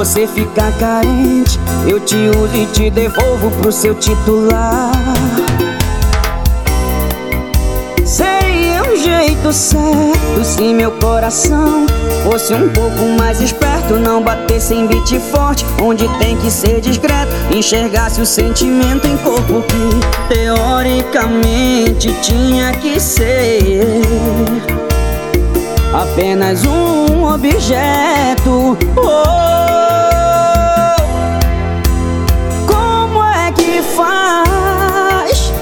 você ficar carente, eu te uso e te devolvo pro seu titular. Seria um jeito certo se meu coração fosse um pouco mais esperto. Não bater sem beat forte, onde tem que ser discreto. Enxergasse o sentimento em corpo que teoricamente tinha que ser apenas um objeto. Oh, como é que faz?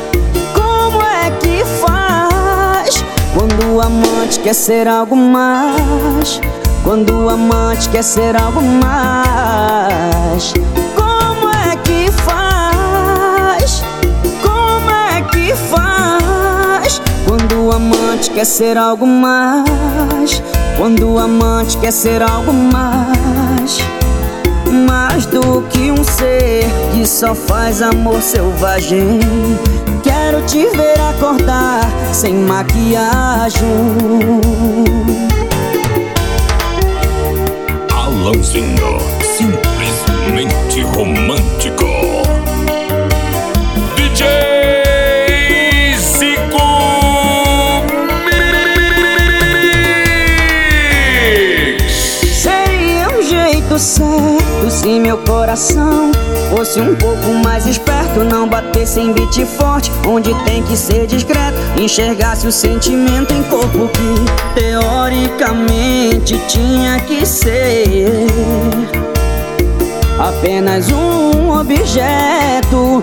Como é que faz quando o amante quer ser algo mais? Quando o amante quer ser algo mais? Amante quer ser algo mais? Quando o amante quer ser algo mais? Mais do que um ser que só faz amor selvagem. Quero te ver acordar sem maquiagem. Certo se meu coração fosse um pouco mais esperto. Não bater sem beat forte, onde tem que ser discreto. Enxergasse o sentimento em corpo que teoricamente tinha que ser apenas um objeto.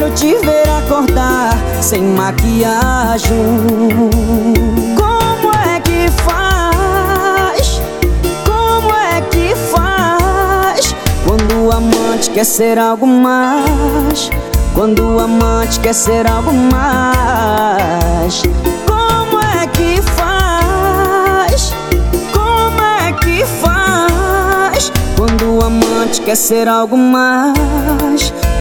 Quero te ver acordar sem maquiagem. Como é que faz? Como é que faz? Quando o amante quer ser algo mais? Quando o amante quer ser algo mais? Como é que faz? Como é que faz? Quando o amante quer ser algo mais?